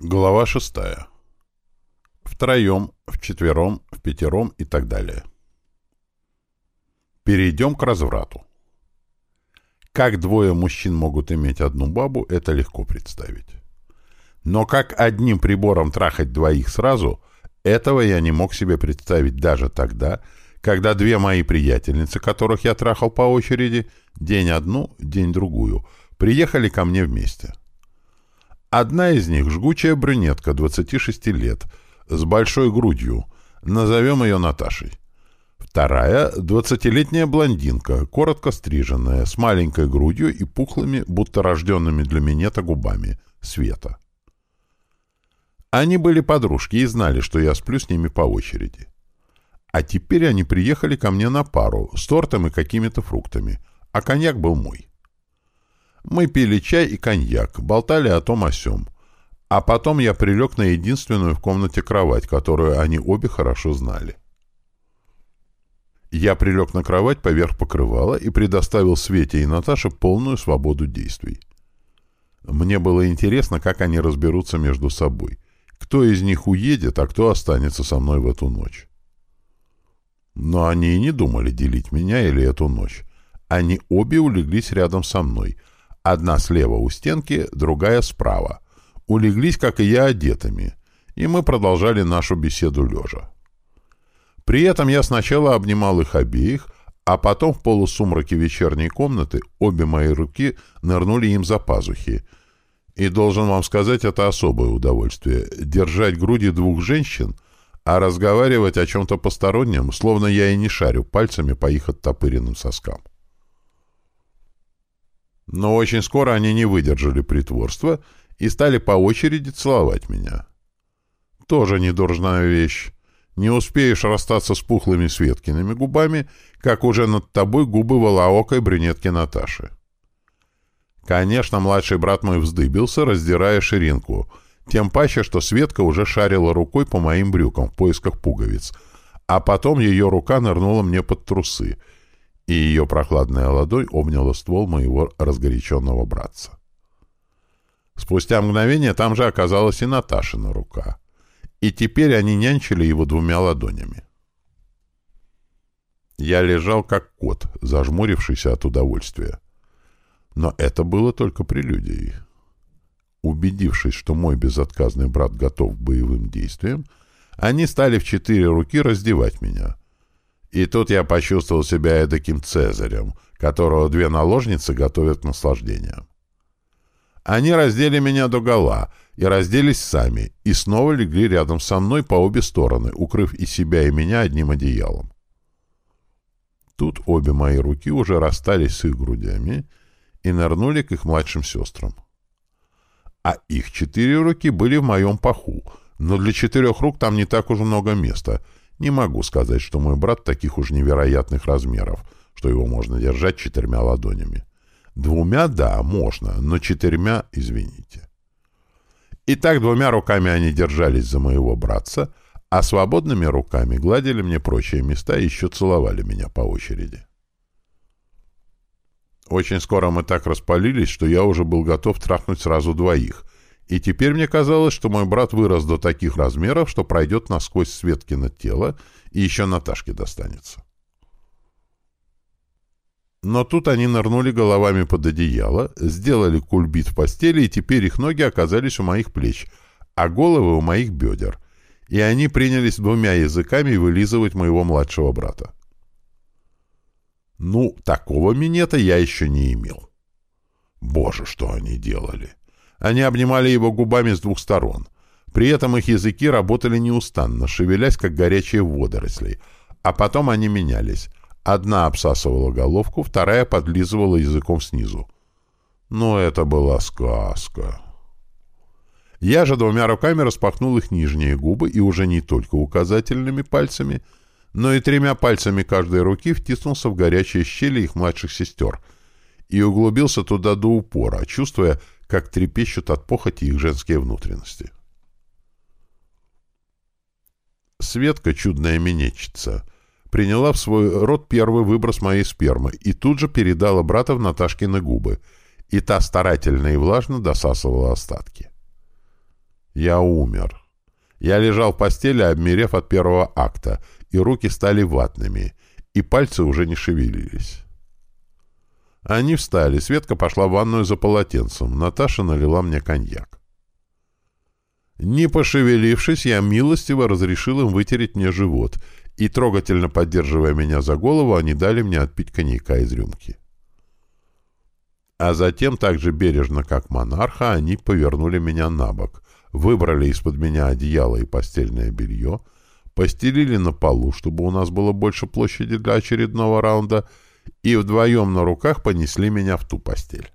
Глава шестая. Втроем, вчетвером, в пятером и так далее. Перейдем к разврату. Как двое мужчин могут иметь одну бабу, это легко представить. Но как одним прибором трахать двоих сразу, этого я не мог себе представить даже тогда, когда две мои приятельницы, которых я трахал по очереди, день одну, день другую, приехали ко мне вместе. Одна из них — жгучая брюнетка, 26 лет, с большой грудью, назовем ее Наташей. Вторая — двадцатилетняя блондинка, коротко стриженная, с маленькой грудью и пухлыми, будто рожденными для минета губами, Света. Они были подружки и знали, что я сплю с ними по очереди. А теперь они приехали ко мне на пару, с тортом и какими-то фруктами, а коньяк был мой. Мы пили чай и коньяк, болтали о том о сём. А потом я прилег на единственную в комнате кровать, которую они обе хорошо знали. Я прилег на кровать поверх покрывала и предоставил Свете и Наташе полную свободу действий. Мне было интересно, как они разберутся между собой. Кто из них уедет, а кто останется со мной в эту ночь. Но они и не думали делить меня или эту ночь. Они обе улеглись рядом со мной — Одна слева у стенки, другая справа. Улеглись, как и я, одетыми, и мы продолжали нашу беседу лежа. При этом я сначала обнимал их обеих, а потом в полусумраке вечерней комнаты обе мои руки нырнули им за пазухи. И должен вам сказать, это особое удовольствие — держать груди двух женщин, а разговаривать о чем-то постороннем, словно я и не шарю пальцами по их оттопыренным соскам. Но очень скоро они не выдержали притворства и стали по очереди целовать меня. Тоже недуржная вещь. Не успеешь расстаться с пухлыми Светкиными губами, как уже над тобой губы волоокой брюнетки Наташи. Конечно, младший брат мой вздыбился, раздирая ширинку, тем паче, что Светка уже шарила рукой по моим брюкам в поисках пуговиц, а потом ее рука нырнула мне под трусы — и ее прохладная ладонь обняла ствол моего разгоряченного братца. Спустя мгновение там же оказалась и Наташина рука, и теперь они нянчили его двумя ладонями. Я лежал как кот, зажмурившийся от удовольствия. Но это было только прелюдией. Убедившись, что мой безотказный брат готов к боевым действиям, они стали в четыре руки раздевать меня — и тут я почувствовал себя эдаким цезарем, которого две наложницы готовят к наслаждениям. Они раздели меня до гола и разделись сами, и снова легли рядом со мной по обе стороны, укрыв и себя, и меня одним одеялом. Тут обе мои руки уже расстались с их грудями и нырнули к их младшим сестрам. А их четыре руки были в моем паху, но для четырех рук там не так уж много места — не могу сказать, что мой брат таких уж невероятных размеров, что его можно держать четырьмя ладонями. Двумя — да, можно, но четырьмя — извините. И так двумя руками они держались за моего братца, а свободными руками гладили мне прочие места и еще целовали меня по очереди. Очень скоро мы так распалились, что я уже был готов трахнуть сразу двоих, и теперь мне казалось, что мой брат вырос до таких размеров, что пройдет насквозь Светкино тело и еще Наташке достанется. Но тут они нырнули головами под одеяло, сделали кульбит в постели, и теперь их ноги оказались у моих плеч, а головы у моих бедер, и они принялись двумя языками вылизывать моего младшего брата. Ну, такого минета я еще не имел. Боже, что они делали! Они обнимали его губами с двух сторон. При этом их языки работали неустанно, шевелясь, как горячие водоросли. А потом они менялись. Одна обсасывала головку, вторая подлизывала языком снизу. Но это была сказка. Я же двумя руками распахнул их нижние губы и уже не только указательными пальцами, но и тремя пальцами каждой руки втиснулся в горячие щели их младших сестер и углубился туда до упора, чувствуя, как трепещут от похоти их женские внутренности. Светка, чудная минетчица, приняла в свой рот первый выброс моей спермы и тут же передала брата в Наташкины губы, и та старательно и влажно досасывала остатки. Я умер. Я лежал в постели, обмерев от первого акта, и руки стали ватными, и пальцы уже не шевелились. Они встали, Светка пошла в ванную за полотенцем, Наташа налила мне коньяк. Не пошевелившись, я милостиво разрешил им вытереть мне живот, и, трогательно поддерживая меня за голову, они дали мне отпить коньяка из рюмки. А затем, так же бережно, как монарха, они повернули меня на бок, выбрали из-под меня одеяло и постельное белье, постелили на полу, чтобы у нас было больше площади для очередного раунда, и вдвоем на руках понесли меня в ту постель.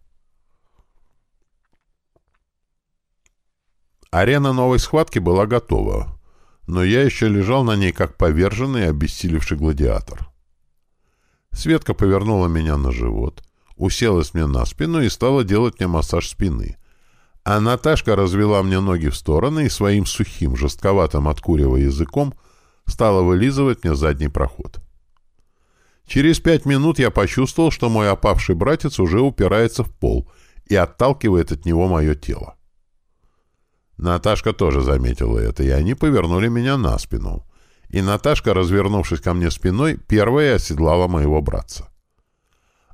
Арена новой схватки была готова, но я еще лежал на ней как поверженный обессилевший гладиатор. Светка повернула меня на живот — уселась мне на спину и стала делать мне массаж спины. А Наташка развела мне ноги в стороны и своим сухим, жестковатым откуривая языком стала вылизывать мне задний проход. Через пять минут я почувствовал, что мой опавший братец уже упирается в пол и отталкивает от него мое тело. Наташка тоже заметила это, и они повернули меня на спину. И Наташка, развернувшись ко мне спиной, первая оседлала моего братца.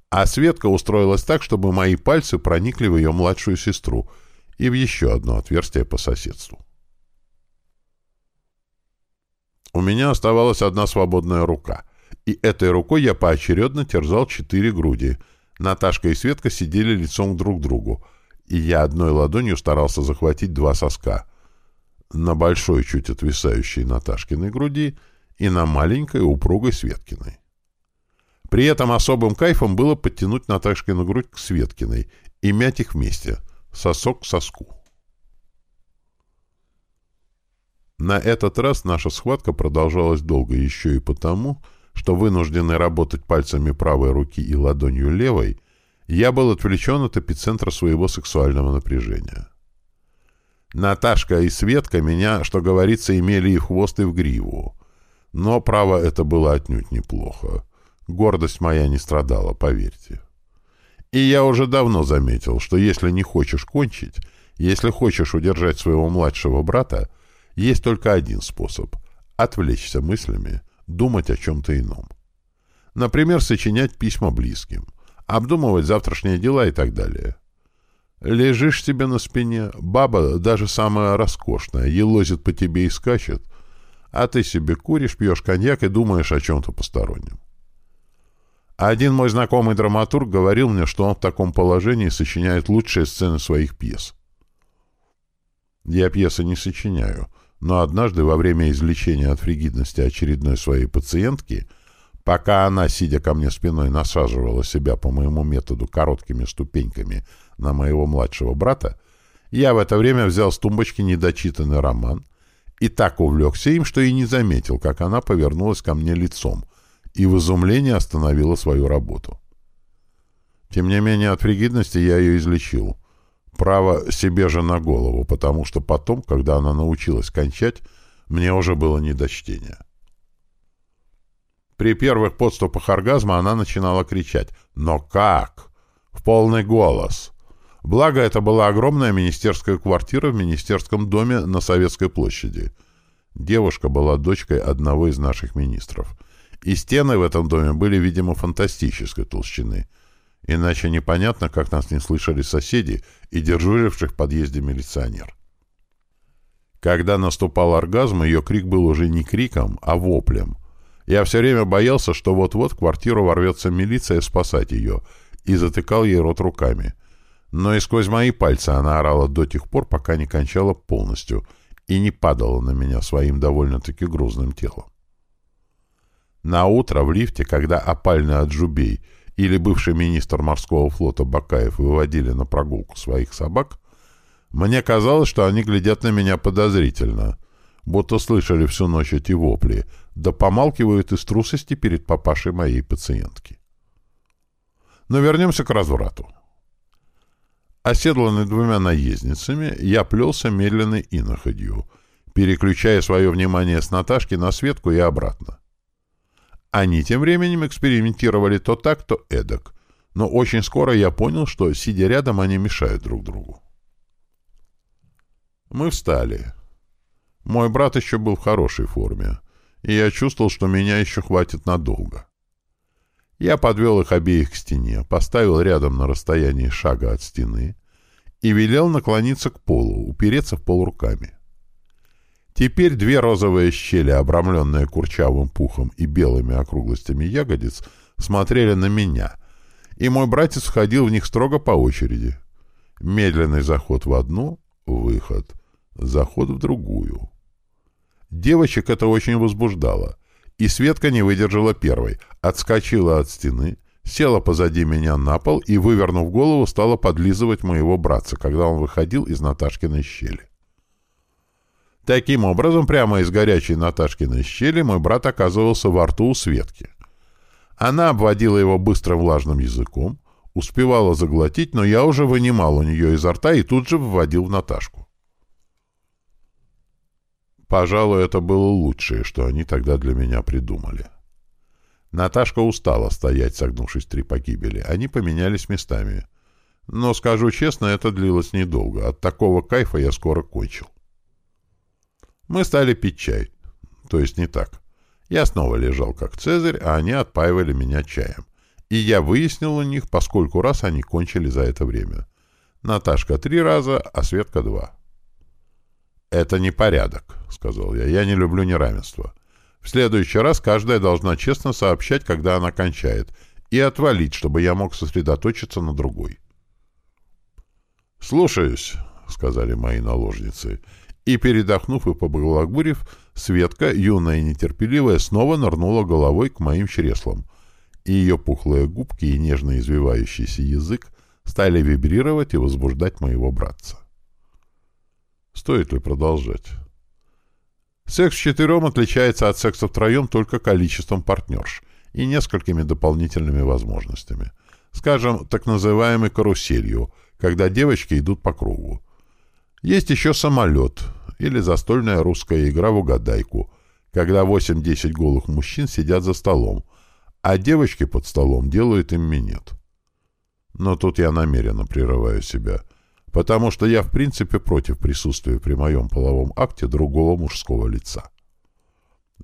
А Светка устроилась так, чтобы мои пальцы проникли в ее младшую сестру и в еще одно отверстие по соседству. У меня оставалась одна свободная рука, и этой рукой я поочередно терзал четыре груди. Наташка и Светка сидели лицом друг к другу, и я одной ладонью старался захватить два соска. На большой, чуть отвисающей Наташкиной груди и на маленькой, упругой Светкиной. При этом особым кайфом было подтянуть Наташкину грудь к Светкиной и мять их вместе, сосок к соску. На этот раз наша схватка продолжалась долго еще и потому, что вынужденный работать пальцами правой руки и ладонью левой, я был отвлечен от эпицентра своего сексуального напряжения. Наташка и Светка меня, что говорится, имели и в хвост, и в гриву. Но, право, это было отнюдь неплохо. Гордость моя не страдала, поверьте. И я уже давно заметил, что если не хочешь кончить, если хочешь удержать своего младшего брата, есть только один способ — отвлечься мыслями, думать о чем-то ином. Например, сочинять письма близким, обдумывать завтрашние дела и так далее. Лежишь себе на спине, баба, даже самая роскошная, елозит по тебе и скачет, а ты себе куришь, пьешь коньяк и думаешь о чем-то постороннем. Один мой знакомый драматург говорил мне, что он в таком положении сочиняет лучшие сцены своих пьес. Я пьесы не сочиняю, но однажды во время излечения от фригидности очередной своей пациентки, пока она, сидя ко мне спиной, насаживала себя по моему методу короткими ступеньками на моего младшего брата, я в это время взял с тумбочки недочитанный роман и так увлекся им, что и не заметил, как она повернулась ко мне лицом, и в изумлении остановила свою работу. Тем не менее, от фригидности я ее излечил. Право себе же на голову, потому что потом, когда она научилась кончать, мне уже было не до чтения. При первых подступах оргазма она начинала кричать «Но как?» в полный голос. Благо, это была огромная министерская квартира в министерском доме на Советской площади. Девушка была дочкой одного из наших министров — и стены в этом доме были, видимо, фантастической толщины. Иначе непонятно, как нас не слышали соседи и дежуривших в подъезде милиционер. Когда наступал оргазм, ее крик был уже не криком, а воплем. Я все время боялся, что вот-вот в квартиру ворвется милиция спасать ее, и затыкал ей рот руками. Но и сквозь мои пальцы она орала до тех пор, пока не кончала полностью и не падала на меня своим довольно-таки грузным телом. На утро в лифте, когда опальный Аджубей или бывший министр морского флота Бакаев выводили на прогулку своих собак, мне казалось, что они глядят на меня подозрительно, будто слышали всю ночь эти вопли, да помалкивают из трусости перед папашей моей пациентки. Но вернемся к разврату. Оседланный двумя наездницами, я плелся медленной иноходью, переключая свое внимание с Наташки на Светку и обратно. Они тем временем экспериментировали то так, то эдак. Но очень скоро я понял, что, сидя рядом, они мешают друг другу. Мы встали. Мой брат еще был в хорошей форме, и я чувствовал, что меня еще хватит надолго. Я подвел их обеих к стене, поставил рядом на расстоянии шага от стены и велел наклониться к полу, упереться в пол руками. Теперь две розовые щели, обрамленные курчавым пухом и белыми округлостями ягодиц, смотрели на меня, и мой братец входил в них строго по очереди. Медленный заход в одну, выход, заход в другую. Девочек это очень возбуждало, и Светка не выдержала первой, отскочила от стены, села позади меня на пол и, вывернув голову, стала подлизывать моего братца, когда он выходил из Наташкиной щели. Таким образом, прямо из горячей Наташкиной щели мой брат оказывался во рту у Светки. Она обводила его быстрым влажным языком, успевала заглотить, но я уже вынимал у нее изо рта и тут же вводил в Наташку. Пожалуй, это было лучшее, что они тогда для меня придумали. Наташка устала стоять, согнувшись три погибели. Они поменялись местами. Но, скажу честно, это длилось недолго. От такого кайфа я скоро кончил. Мы стали пить чай. То есть не так. Я снова лежал как Цезарь, а они отпаивали меня чаем. И я выяснил у них, поскольку раз они кончили за это время. Наташка три раза, а Светка два. «Это не порядок», — сказал я. «Я не люблю неравенство. В следующий раз каждая должна честно сообщать, когда она кончает, и отвалить, чтобы я мог сосредоточиться на другой». «Слушаюсь», — сказали мои наложницы. И, передохнув и поблагодарив, Светка, юная и нетерпеливая, снова нырнула головой к моим чреслам, и ее пухлые губки и нежно извивающийся язык стали вибрировать и возбуждать моего братца. Стоит ли продолжать? Секс вчетвером отличается от секса втроем только количеством партнерш и несколькими дополнительными возможностями. Скажем, так называемой каруселью, когда девочки идут по кругу. Есть еще самолет или застольная русская игра в угадайку, когда 8-10 голых мужчин сидят за столом, а девочки под столом делают им минет. Но тут я намеренно прерываю себя – потому что я в принципе против присутствия при моем половом акте другого мужского лица.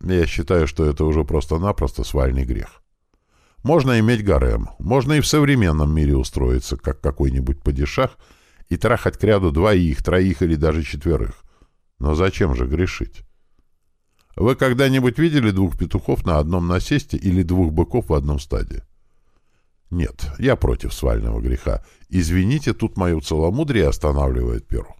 Я считаю, что это уже просто-напросто свальный грех. Можно иметь гарем, можно и в современном мире устроиться, как какой-нибудь падишах, и трахать к ряду двоих, троих или даже четверых. Но зачем же грешить? Вы когда-нибудь видели двух петухов на одном насесте или двух быков в одном стаде? Нет, я против свального греха. Извините, тут мое целомудрие останавливает перо.